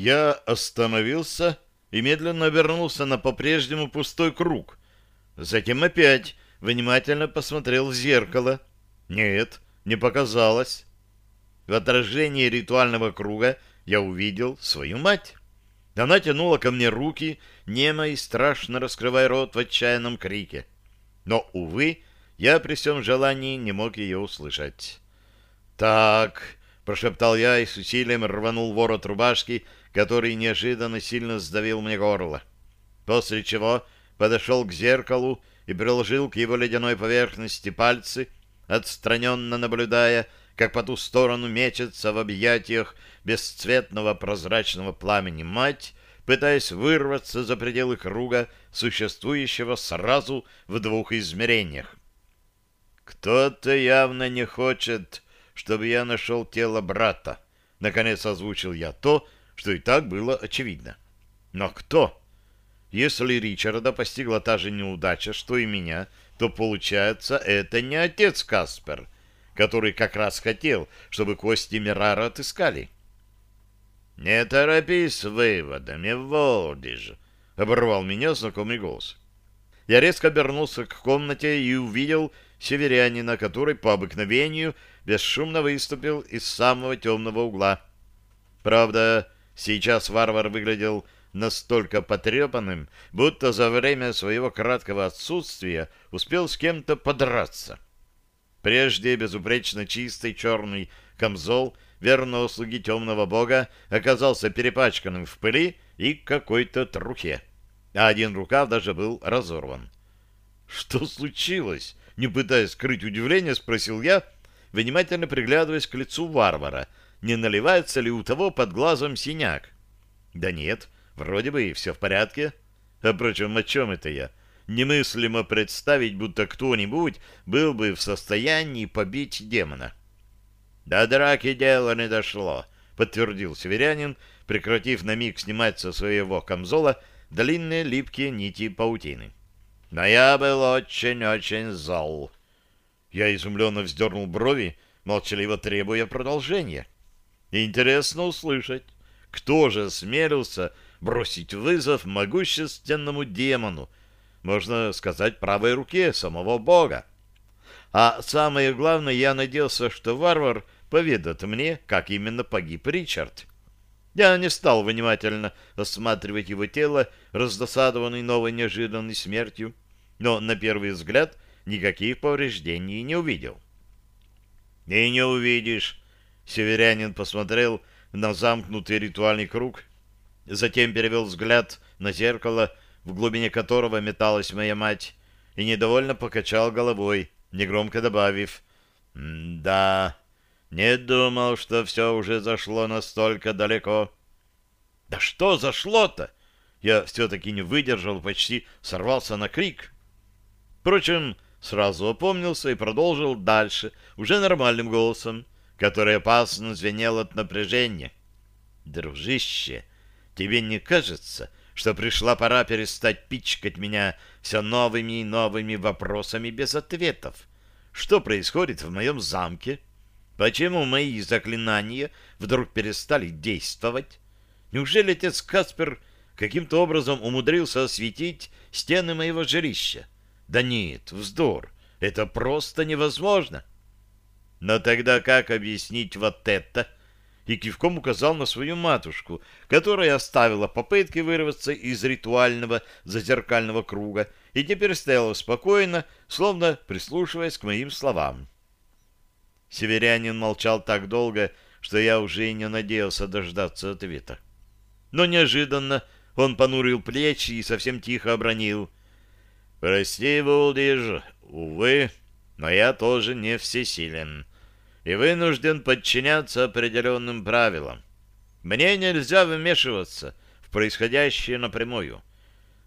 Я остановился и медленно вернулся на по-прежнему пустой круг. Затем опять внимательно посмотрел в зеркало. Нет, не показалось. В отражении ритуального круга я увидел свою мать. Она тянула ко мне руки, немо и страшно раскрывая рот в отчаянном крике. Но, увы, я при всем желании не мог ее услышать. «Так», — прошептал я и с усилием рванул ворот рубашки, который неожиданно сильно сдавил мне горло. После чего подошел к зеркалу и приложил к его ледяной поверхности пальцы, отстраненно наблюдая, как по ту сторону мечется в объятиях бесцветного прозрачного пламени мать, пытаясь вырваться за пределы круга, существующего сразу в двух измерениях. «Кто-то явно не хочет, чтобы я нашел тело брата», — наконец озвучил я то, что и так было очевидно. «Но кто?» Если Ричарда постигла та же неудача, что и меня, то, получается, это не отец Каспер — который как раз хотел, чтобы кости Мирара отыскали. «Не торопись с выводами, Волдиж!» — оборвал меня знакомый голос. Я резко обернулся к комнате и увидел северянина, который по обыкновению бесшумно выступил из самого темного угла. Правда, сейчас варвар выглядел настолько потрепанным, будто за время своего краткого отсутствия успел с кем-то подраться. — Прежде безупречно чистый черный камзол верного слуги темного бога оказался перепачканным в пыли и какой-то трухе, а один рукав даже был разорван. «Что случилось?» — не пытаясь скрыть удивление, спросил я, внимательно приглядываясь к лицу варвара, не наливается ли у того под глазом синяк. «Да нет, вроде бы и все в порядке. А, впрочем, о чем это я?» немыслимо представить, будто кто-нибудь был бы в состоянии побить демона. «До драки дело не дошло», — подтвердил северянин, прекратив на миг снимать со своего камзола длинные липкие нити паутины. «Но я был очень-очень зол». Я изумленно вздернул брови, молчаливо требуя продолжения. Интересно услышать, кто же смелился бросить вызов могущественному демону, можно сказать, правой руке самого Бога. А самое главное, я надеялся, что варвар поведает мне, как именно погиб Ричард. Я не стал внимательно осматривать его тело, раздосадованный новой неожиданной смертью, но на первый взгляд никаких повреждений не увидел. — И не увидишь. Северянин посмотрел на замкнутый ритуальный круг, затем перевел взгляд на зеркало, в глубине которого металась моя мать, и недовольно покачал головой, негромко добавив «Да, не думал, что все уже зашло настолько далеко». «Да что зашло-то?» Я все-таки не выдержал, почти сорвался на крик. Впрочем, сразу опомнился и продолжил дальше, уже нормальным голосом, который опасно звенел от напряжения. «Дружище, тебе не кажется, что пришла пора перестать пичкать меня все новыми и новыми вопросами без ответов. Что происходит в моем замке? Почему мои заклинания вдруг перестали действовать? Неужели отец Каспер каким-то образом умудрился осветить стены моего жилища? Да нет, вздор, это просто невозможно. Но тогда как объяснить вот это — и кивком указал на свою матушку, которая оставила попытки вырваться из ритуального зазеркального круга и теперь стояла спокойно, словно прислушиваясь к моим словам. Северянин молчал так долго, что я уже и не надеялся дождаться ответа. Но неожиданно он понурил плечи и совсем тихо обронил. «Прости, Вулдиж, увы, но я тоже не всесилен и вынужден подчиняться определенным правилам. Мне нельзя вмешиваться в происходящее напрямую.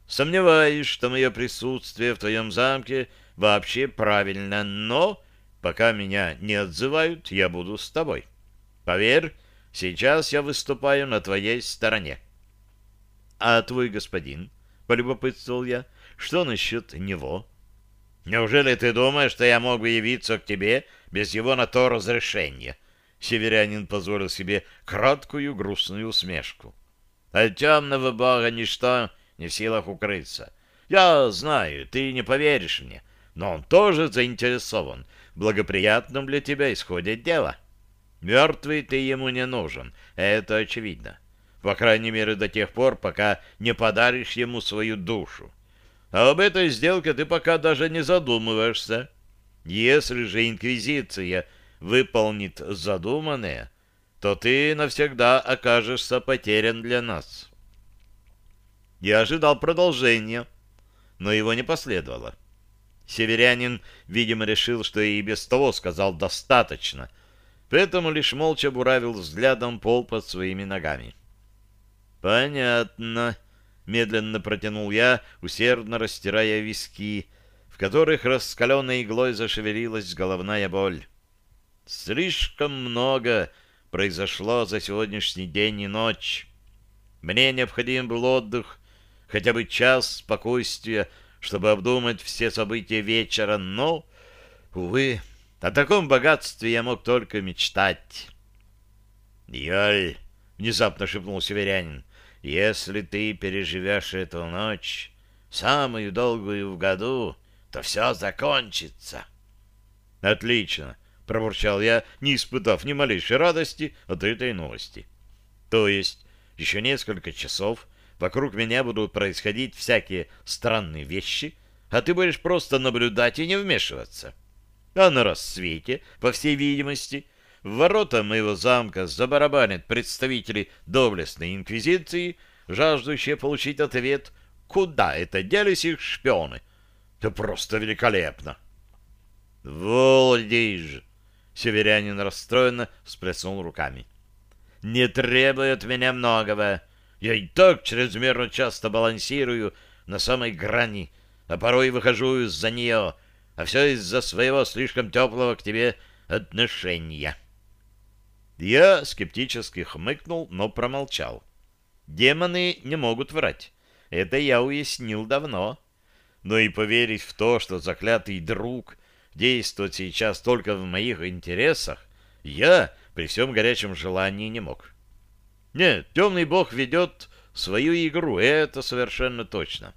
Сомневаюсь, что мое присутствие в твоем замке вообще правильно, но пока меня не отзывают, я буду с тобой. Поверь, сейчас я выступаю на твоей стороне. — А твой господин? — полюбопытствовал я. — Что насчет него? — Неужели ты думаешь, что я мог бы явиться к тебе без его на то разрешения. Северянин позволил себе краткую грустную усмешку. От темного бога ничто не в силах укрыться. Я знаю, ты не поверишь мне, но он тоже заинтересован в благоприятном для тебя исходе дела. Мертвый ты ему не нужен, это очевидно. По крайней мере, до тех пор, пока не подаришь ему свою душу. А об этой сделке ты пока даже не задумываешься. Если же Инквизиция выполнит задуманное, то ты навсегда окажешься потерян для нас. Я ожидал продолжения, но его не последовало. Северянин, видимо, решил, что и без того сказал достаточно, поэтому лишь молча буравил взглядом пол под своими ногами. «Понятно», — медленно протянул я, усердно растирая виски, в которых раскаленной иглой зашевелилась головная боль. «Слишком много произошло за сегодняшний день и ночь. Мне необходим был отдых, хотя бы час спокойствия, чтобы обдумать все события вечера, но, увы, о таком богатстве я мог только мечтать». «Йоль!» — внезапно шепнул северянин. Если ты переживешь эту ночь, самую долгую в году, то все закончится. — Отлично, — пробурчал я, не испытав ни малейшей радости от этой новости. То есть еще несколько часов вокруг меня будут происходить всякие странные вещи, а ты будешь просто наблюдать и не вмешиваться. А на рассвете, по всей видимости, в ворота моего замка забарабанят представители доблестной инквизиции, жаждущие получить ответ, куда это делись их шпионы. Это просто великолепно. «Волдиж!» — северянин расстроенно всплеснул руками. «Не требует меня многого. Я и так чрезмерно часто балансирую на самой грани, а порой выхожу из-за нее, а все из-за своего слишком теплого к тебе отношения». Я скептически хмыкнул, но промолчал. Демоны не могут врать. Это я уяснил давно. Но и поверить в то, что заклятый друг действует сейчас только в моих интересах, я при всем горячем желании не мог. Нет, темный бог ведет свою игру, это совершенно точно.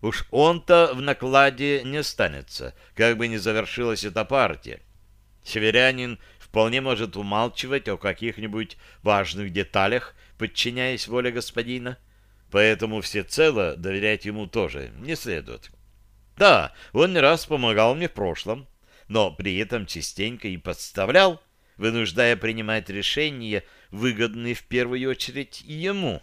Уж он-то в накладе не останется, как бы ни завершилась эта партия. Северянин вполне может умалчивать о каких-нибудь важных деталях, подчиняясь воле господина, поэтому всецело доверять ему тоже не следует. Да, он не раз помогал мне в прошлом, но при этом частенько и подставлял, вынуждая принимать решения, выгодные в первую очередь ему.